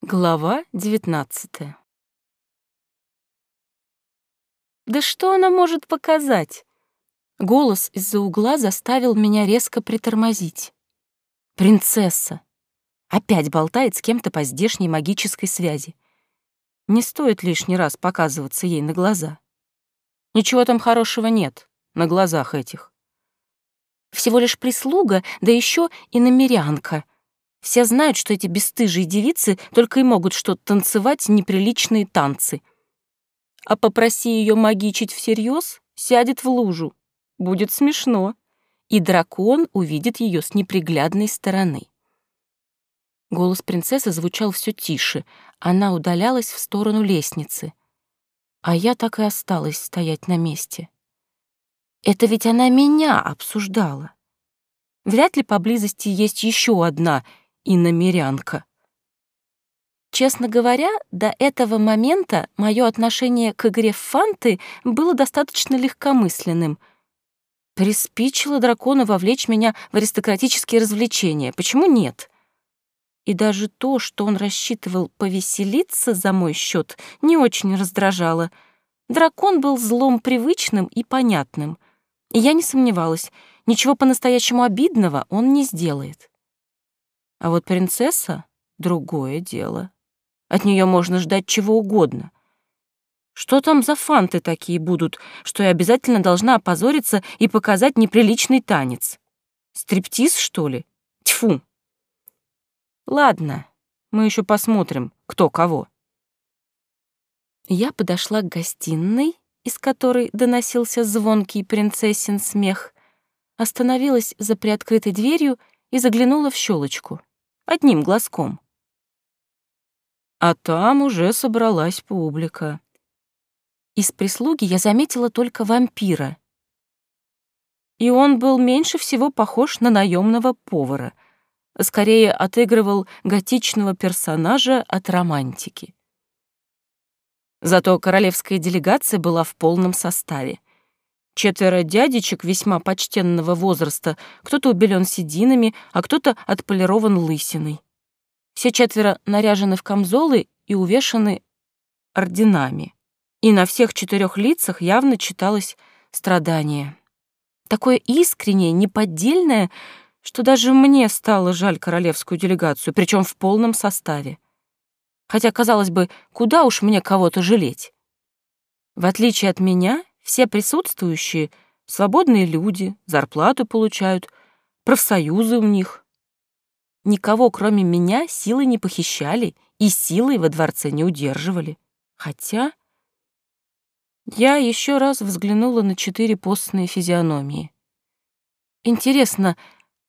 Глава девятнадцатая. Да что она может показать? Голос из-за угла заставил меня резко притормозить. Принцесса. Опять болтает с кем-то по здешней магической связи. Не стоит лишний раз показываться ей на глаза. Ничего там хорошего нет на глазах этих. Всего лишь прислуга, да еще и намерянка. Все знают, что эти бесстыжие девицы только и могут что танцевать неприличные танцы. А попроси ее магичить всерьез, сядет в лужу. Будет смешно. И дракон увидит ее с неприглядной стороны. Голос принцессы звучал все тише. Она удалялась в сторону лестницы. А я так и осталась стоять на месте. Это ведь она меня обсуждала. Вряд ли поблизости есть еще одна иномерянка. Честно говоря, до этого момента мое отношение к игре в фанты было достаточно легкомысленным. Приспичило дракону вовлечь меня в аристократические развлечения. Почему нет? И даже то, что он рассчитывал повеселиться за мой счет, не очень раздражало. Дракон был злом привычным и понятным. И я не сомневалась, ничего по-настоящему обидного он не сделает. А вот принцесса — другое дело. От нее можно ждать чего угодно. Что там за фанты такие будут, что я обязательно должна опозориться и показать неприличный танец? Стриптиз, что ли? Тьфу! Ладно, мы еще посмотрим, кто кого. Я подошла к гостиной, из которой доносился звонкий принцессин смех, остановилась за приоткрытой дверью и заглянула в щелочку одним глазком. А там уже собралась публика. Из прислуги я заметила только вампира. И он был меньше всего похож на наемного повара, скорее отыгрывал готичного персонажа от романтики. Зато королевская делегация была в полном составе. Четверо дядечек весьма почтенного возраста, кто-то убелен сединами, а кто-то отполирован лысиной. Все четверо наряжены в камзолы и увешаны орденами. И на всех четырех лицах явно читалось страдание. Такое искреннее, неподдельное, что даже мне стало жаль королевскую делегацию, причем в полном составе. Хотя, казалось бы, куда уж мне кого-то жалеть? В отличие от меня, все присутствующие — свободные люди, зарплату получают, профсоюзы у них. Никого, кроме меня, силой не похищали и силой во дворце не удерживали. Хотя... Я еще раз взглянула на четыре постные физиономии. Интересно,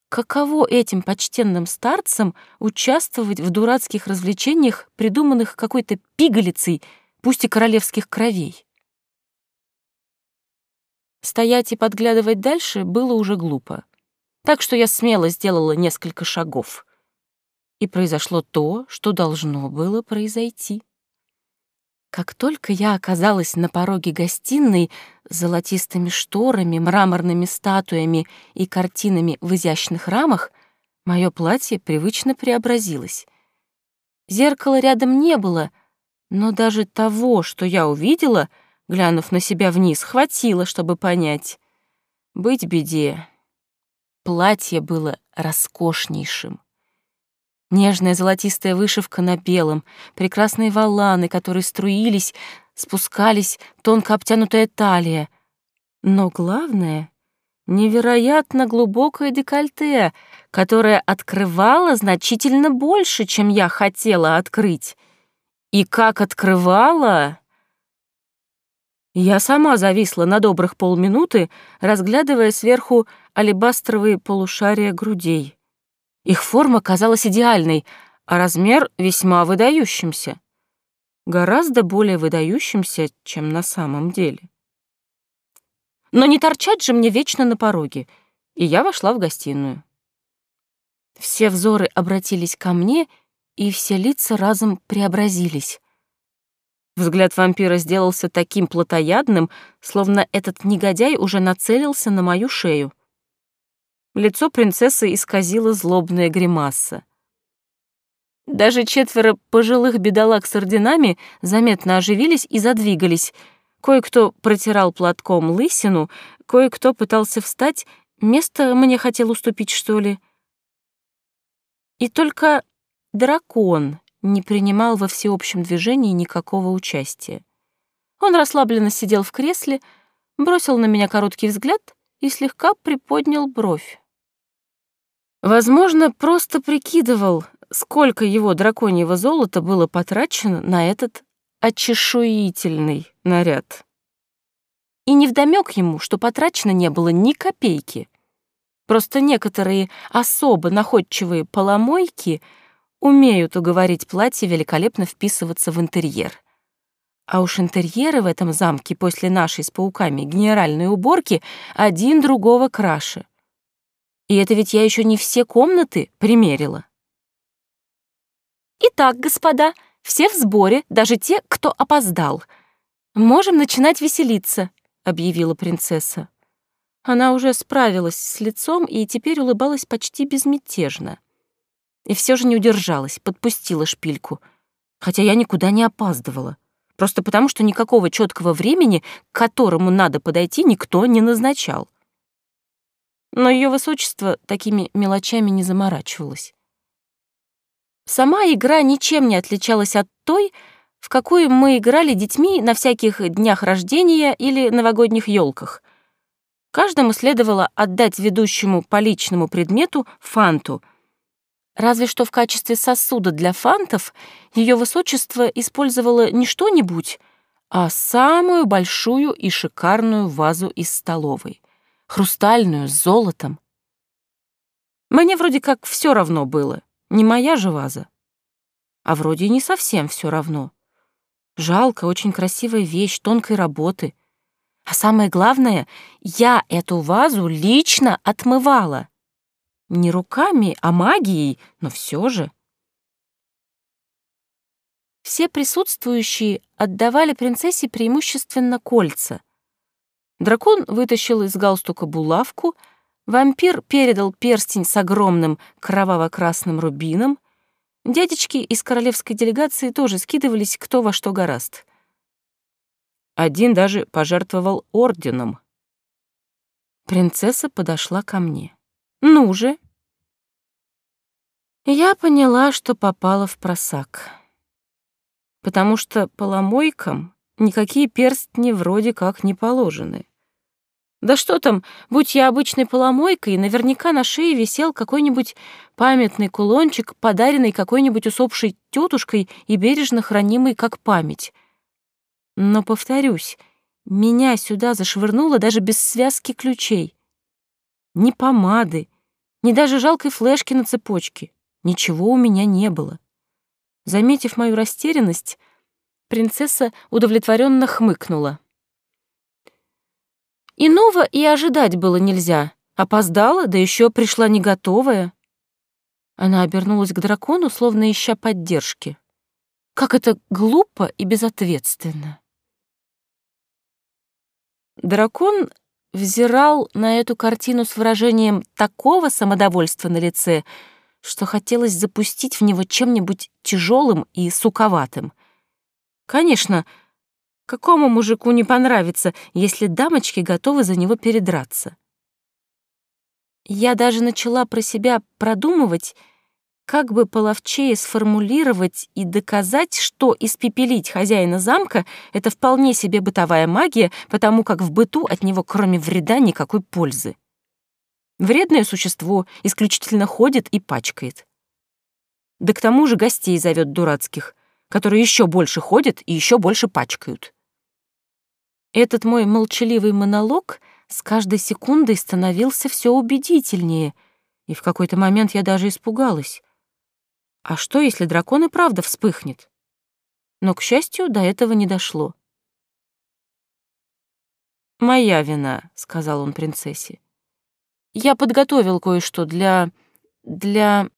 каково этим почтенным старцам участвовать в дурацких развлечениях, придуманных какой-то пигалицей, пусть и королевских кровей? Стоять и подглядывать дальше было уже глупо. Так что я смело сделала несколько шагов. И произошло то, что должно было произойти. Как только я оказалась на пороге гостиной с золотистыми шторами, мраморными статуями и картинами в изящных рамах, мое платье привычно преобразилось. Зеркала рядом не было, но даже того, что я увидела — глянув на себя вниз, хватило, чтобы понять. Быть беде. Платье было роскошнейшим. Нежная золотистая вышивка на белом, прекрасные валаны, которые струились, спускались, тонко обтянутая талия. Но главное — невероятно глубокое декольте, которое открывало значительно больше, чем я хотела открыть. И как открывала... Я сама зависла на добрых полминуты, разглядывая сверху алебастровые полушария грудей. Их форма казалась идеальной, а размер весьма выдающимся. Гораздо более выдающимся, чем на самом деле. Но не торчать же мне вечно на пороге, и я вошла в гостиную. Все взоры обратились ко мне, и все лица разом преобразились. Взгляд вампира сделался таким плотоядным, словно этот негодяй уже нацелился на мою шею. Лицо принцессы исказило злобная гримаса. Даже четверо пожилых бедолаг с орденами заметно оживились и задвигались. Кое-кто протирал платком лысину, кое-кто пытался встать, место мне хотел уступить, что ли. И только дракон не принимал во всеобщем движении никакого участия. Он расслабленно сидел в кресле, бросил на меня короткий взгляд и слегка приподнял бровь. Возможно, просто прикидывал, сколько его драконьего золота было потрачено на этот очешуительный наряд. И невдомёк ему, что потрачено не было ни копейки. Просто некоторые особо находчивые поломойки умеют уговорить платье великолепно вписываться в интерьер. А уж интерьеры в этом замке после нашей с пауками генеральной уборки один другого краше. И это ведь я еще не все комнаты примерила. Итак, господа, все в сборе, даже те, кто опоздал. Можем начинать веселиться, объявила принцесса. Она уже справилась с лицом и теперь улыбалась почти безмятежно. И все же не удержалась, подпустила шпильку. Хотя я никуда не опаздывала. Просто потому, что никакого четкого времени, к которому надо подойти, никто не назначал но ее высочество такими мелочами не заморачивалось. Сама игра ничем не отличалась от той, в какую мы играли детьми на всяких днях рождения или новогодних елках. Каждому следовало отдать ведущему по личному предмету фанту. Разве что в качестве сосуда для фантов ее высочество использовало не что-нибудь, а самую большую и шикарную вазу из столовой хрустальную, с золотом. Мне вроде как все равно было, не моя же ваза. А вроде и не совсем все равно. Жалко, очень красивая вещь, тонкой работы. А самое главное, я эту вазу лично отмывала. Не руками, а магией, но все же. Все присутствующие отдавали принцессе преимущественно кольца, Дракон вытащил из галстука булавку, вампир передал перстень с огромным кроваво-красным рубином, дядечки из королевской делегации тоже скидывались кто во что гораст. Один даже пожертвовал орденом. Принцесса подошла ко мне. «Ну же!» Я поняла, что попала в просак. Потому что поломойкам никакие перстни вроде как не положены. Да что там, будь я обычной поломойкой, наверняка на шее висел какой-нибудь памятный кулончик, подаренный какой-нибудь усопшей тетушкой и бережно хранимый как память. Но, повторюсь, меня сюда зашвырнуло даже без связки ключей. Ни помады, ни даже жалкой флешки на цепочке. Ничего у меня не было. Заметив мою растерянность, принцесса удовлетворенно хмыкнула. Иного и ожидать было нельзя. Опоздала, да еще пришла не готовая. Она обернулась к дракону, словно ища поддержки. Как это глупо и безответственно. Дракон взирал на эту картину с выражением такого самодовольства на лице, что хотелось запустить в него чем-нибудь тяжелым и суковатым. Конечно, Какому мужику не понравится, если дамочки готовы за него передраться? Я даже начала про себя продумывать, как бы половчее сформулировать и доказать, что испепелить хозяина замка — это вполне себе бытовая магия, потому как в быту от него кроме вреда никакой пользы. Вредное существо исключительно ходит и пачкает. Да к тому же гостей зовет дурацких, которые еще больше ходят и еще больше пачкают. Этот мой молчаливый монолог с каждой секундой становился все убедительнее, и в какой-то момент я даже испугалась. А что, если дракон и правда вспыхнет? Но, к счастью, до этого не дошло. «Моя вина», — сказал он принцессе. «Я подготовил кое-что для... для...»